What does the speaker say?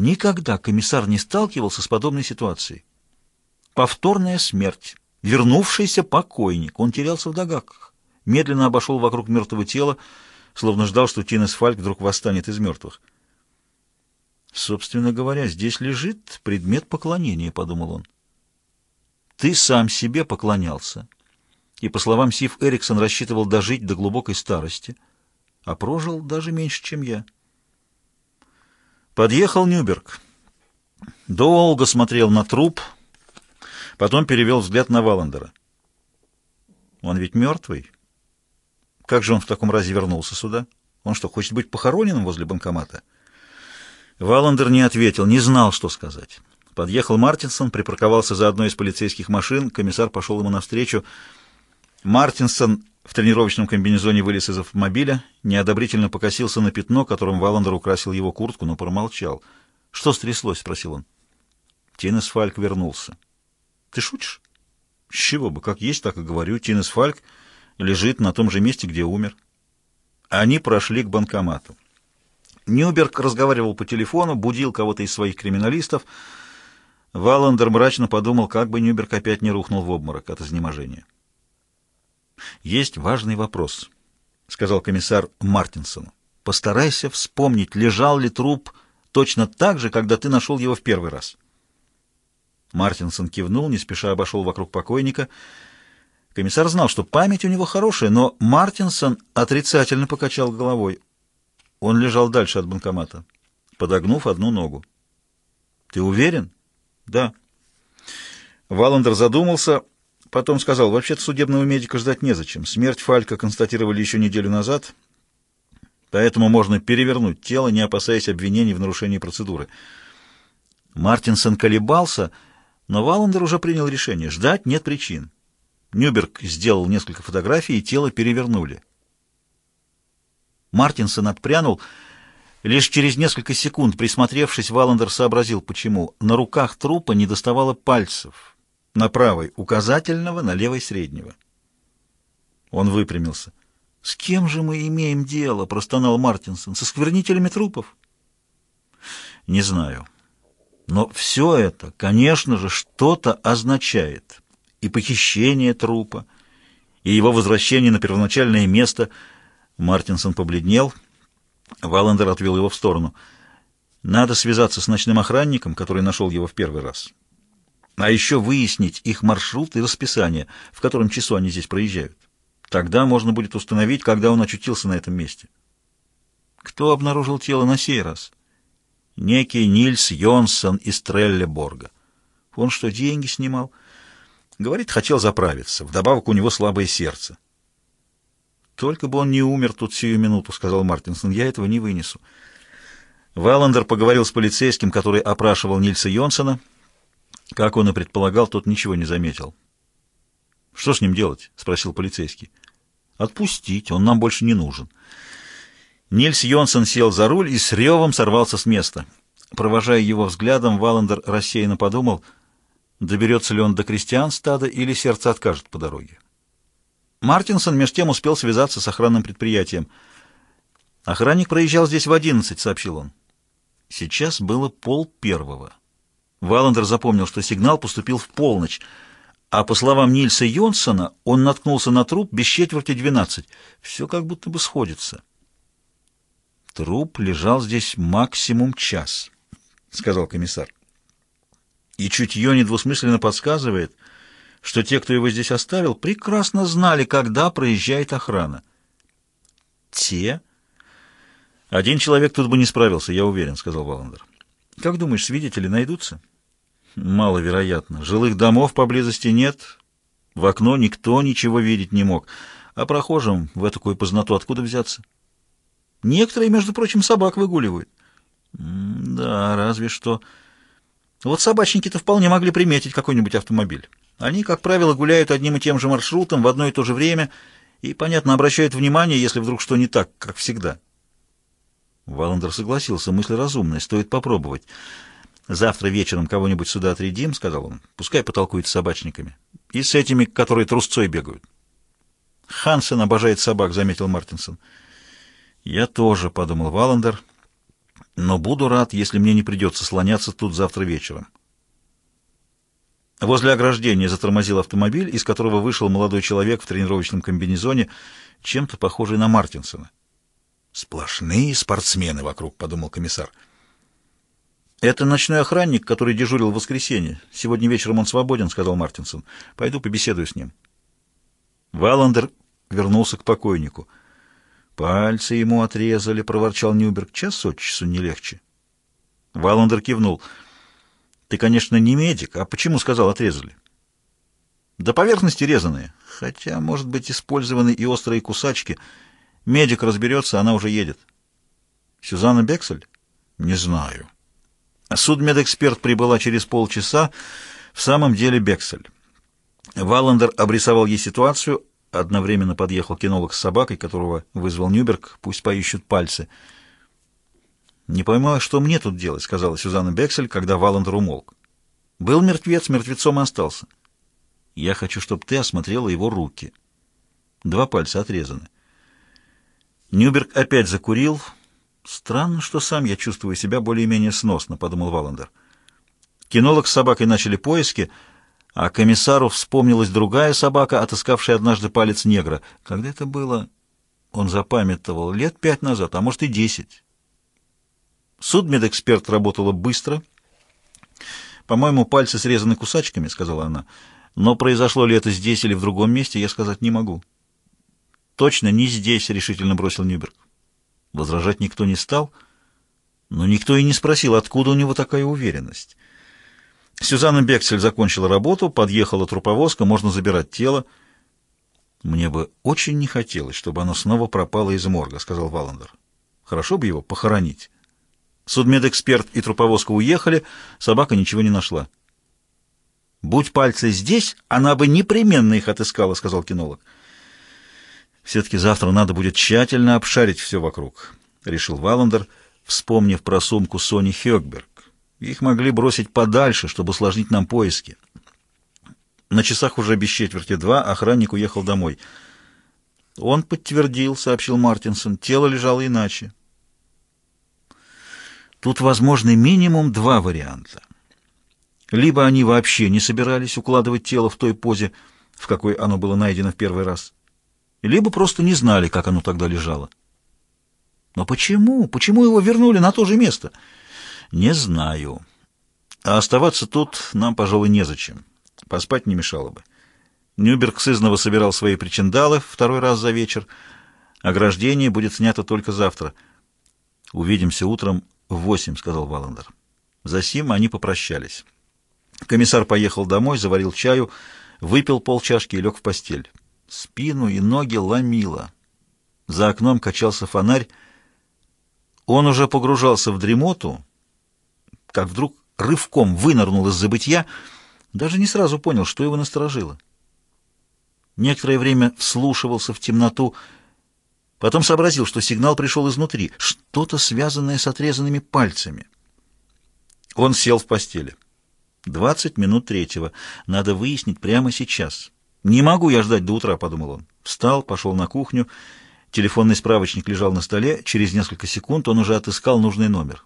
Никогда комиссар не сталкивался с подобной ситуацией. Повторная смерть. Вернувшийся покойник. Он терялся в догадках. Медленно обошел вокруг мертвого тела, словно ждал, что Тинес Фальк вдруг восстанет из мертвых. «Собственно говоря, здесь лежит предмет поклонения», — подумал он. «Ты сам себе поклонялся» и, по словам Сив Эриксон, рассчитывал дожить до глубокой старости, а прожил даже меньше, чем я. Подъехал Нюберг. Долго смотрел на труп, потом перевел взгляд на Валандера. Он ведь мертвый. Как же он в таком разе вернулся сюда? Он что, хочет быть похороненным возле банкомата? Валандер не ответил, не знал, что сказать. Подъехал Мартинсон, припарковался за одной из полицейских машин, комиссар пошел ему навстречу. Мартинсон в тренировочном комбинезоне вылез из автомобиля, неодобрительно покосился на пятно, которым Валандер украсил его куртку, но промолчал. «Что стряслось?» — спросил он. Тинес Фальк вернулся. «Ты шутишь?» «С чего бы? Как есть, так и говорю. Тинес Фальк лежит на том же месте, где умер». Они прошли к банкомату. Нюберг разговаривал по телефону, будил кого-то из своих криминалистов. Валандер мрачно подумал, как бы Нюберг опять не рухнул в обморок от изнеможения. «Есть важный вопрос», — сказал комиссар Мартинсону. «Постарайся вспомнить, лежал ли труп точно так же, когда ты нашел его в первый раз». Мартинсон кивнул, не спеша обошел вокруг покойника. Комиссар знал, что память у него хорошая, но Мартинсон отрицательно покачал головой. Он лежал дальше от банкомата, подогнув одну ногу. «Ты уверен?» «Да». Валандер задумался, Потом сказал, вообще-то судебного медика ждать незачем. Смерть Фалька констатировали еще неделю назад, поэтому можно перевернуть тело, не опасаясь обвинений в нарушении процедуры. Мартинсон колебался, но Валандер уже принял решение. Ждать нет причин. Нюберг сделал несколько фотографий, и тело перевернули. Мартинсон отпрянул. Лишь через несколько секунд, присмотревшись, Валандер сообразил, почему. На руках трупа не доставало пальцев на правой указательного, на левой среднего. Он выпрямился. «С кем же мы имеем дело?» — простонал Мартинсон. «Со сквернителями трупов?» «Не знаю. Но все это, конечно же, что-то означает. И похищение трупа, и его возвращение на первоначальное место». Мартинсон побледнел. Валандер отвел его в сторону. «Надо связаться с ночным охранником, который нашел его в первый раз а еще выяснить их маршрут и расписание, в котором часу они здесь проезжают. Тогда можно будет установить, когда он очутился на этом месте. Кто обнаружил тело на сей раз? Некий Нильс Йонсон из Треллеборга. Он что, деньги снимал? Говорит, хотел заправиться. Вдобавок у него слабое сердце. Только бы он не умер тут сию минуту, сказал Мартинсон. Я этого не вынесу. Валандер поговорил с полицейским, который опрашивал Нильса Йонсона, как он и предполагал, тот ничего не заметил. «Что с ним делать?» — спросил полицейский. «Отпустить, он нам больше не нужен». Нильс Йонсон сел за руль и с ревом сорвался с места. Провожая его взглядом, Валандер рассеянно подумал, доберется ли он до крестьянстада или сердце откажет по дороге. Мартинсон меж тем успел связаться с охранным предприятием. «Охранник проезжал здесь в одиннадцать», — сообщил он. Сейчас было пол первого. Валандер запомнил, что сигнал поступил в полночь, а по словам Нильса Йонсона, он наткнулся на труп без четверти двенадцать. Все как будто бы сходится. Труп лежал здесь максимум час, — сказал комиссар. И чутье недвусмысленно подсказывает, что те, кто его здесь оставил, прекрасно знали, когда проезжает охрана. Те? Один человек тут бы не справился, я уверен, — сказал Валандер. Как думаешь, свидетели найдутся? Маловероятно. Жилых домов поблизости нет. В окно никто ничего видеть не мог. А прохожим в такую познату откуда взяться? Некоторые, между прочим, собак выгуливают. да, разве что. Вот собачники-то вполне могли приметить какой-нибудь автомобиль. Они, как правило, гуляют одним и тем же маршрутом в одно и то же время и, понятно, обращают внимание, если вдруг что не так, как всегда. Валандер согласился, мысль разумная, стоит попробовать. «Завтра вечером кого-нибудь сюда отрядим», — сказал он. «Пускай потолкует с собачниками. И с этими, которые трусцой бегают». «Хансен обожает собак», — заметил Мартинсон. «Я тоже», — подумал Валандер. но буду рад, если мне не придется слоняться тут завтра вечером. Возле ограждения затормозил автомобиль, из которого вышел молодой человек в тренировочном комбинезоне, чем-то похожий на Мартинсона. «Сплошные спортсмены вокруг», — подумал комиссар. «Это ночной охранник, который дежурил в воскресенье. Сегодня вечером он свободен», — сказал Мартинсон. «Пойду побеседую с ним». Валандер вернулся к покойнику. «Пальцы ему отрезали», — проворчал Нюберг. «Час от часу не легче». Валандер кивнул. «Ты, конечно, не медик. А почему, сказал, отрезали?» «До поверхности резаные. Хотя, может быть, использованы и острые кусачки». Медик разберется, она уже едет. Сюзанна Бексель? Не знаю. Судмедэксперт прибыла через полчаса. В самом деле Бексель. Валандер обрисовал ей ситуацию. Одновременно подъехал кинолог с собакой, которого вызвал Нюберг. Пусть поищут пальцы. «Не пойму, что мне тут делать», — сказала Сюзанна Бексель, когда Валандер умолк. «Был мертвец, мертвецом остался. Я хочу, чтобы ты осмотрела его руки. Два пальца отрезаны. Нюберг опять закурил. «Странно, что сам я чувствую себя более-менее сносно», — подумал Валандер. Кинолог с собакой начали поиски, а комиссару вспомнилась другая собака, отыскавшая однажды палец негра. Когда это было? Он запамятовал. Лет пять назад, а может и десять. Судмедэксперт работала быстро. «По-моему, пальцы срезаны кусачками», — сказала она. «Но произошло ли это здесь или в другом месте, я сказать не могу». «Точно не здесь», — решительно бросил Нюберг. Возражать никто не стал, но никто и не спросил, откуда у него такая уверенность. Сюзанна Бексель закончила работу, подъехала труповозка, можно забирать тело. «Мне бы очень не хотелось, чтобы оно снова пропало из морга», — сказал Валандер. «Хорошо бы его похоронить». Судмедэксперт и труповозка уехали, собака ничего не нашла. «Будь пальцы здесь, она бы непременно их отыскала», — сказал кинолог. Все-таки завтра надо будет тщательно обшарить все вокруг, — решил Валандер, вспомнив про сумку Сони Хёкберг. Их могли бросить подальше, чтобы усложнить нам поиски. На часах уже без четверти два охранник уехал домой. Он подтвердил, — сообщил Мартинсон, — тело лежало иначе. Тут возможны минимум два варианта. Либо они вообще не собирались укладывать тело в той позе, в какой оно было найдено в первый раз, либо просто не знали, как оно тогда лежало. Но почему? Почему его вернули на то же место? Не знаю. А оставаться тут нам, пожалуй, незачем. Поспать не мешало бы. Нюберг сызново собирал свои причиндалы второй раз за вечер. Ограждение будет снято только завтра. «Увидимся утром в восемь», — сказал Валандер. Засим они попрощались. Комиссар поехал домой, заварил чаю, выпил полчашки и лег в постель. Спину и ноги ломило. За окном качался фонарь. Он уже погружался в дремоту, как вдруг рывком вынырнул из забытья, даже не сразу понял, что его насторожило. Некоторое время вслушивался в темноту, потом сообразил, что сигнал пришел изнутри, что-то связанное с отрезанными пальцами. Он сел в постели. Двадцать минут третьего. Надо выяснить прямо сейчас. «Не могу я ждать до утра», — подумал он. Встал, пошел на кухню. Телефонный справочник лежал на столе. Через несколько секунд он уже отыскал нужный номер.